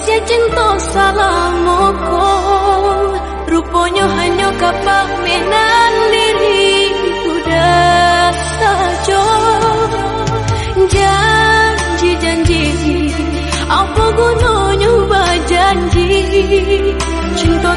Kasih cinta salamoko Rupanya hanya kapak menan diri Udah saja Janji-janji Apa gunanya janji? Cinta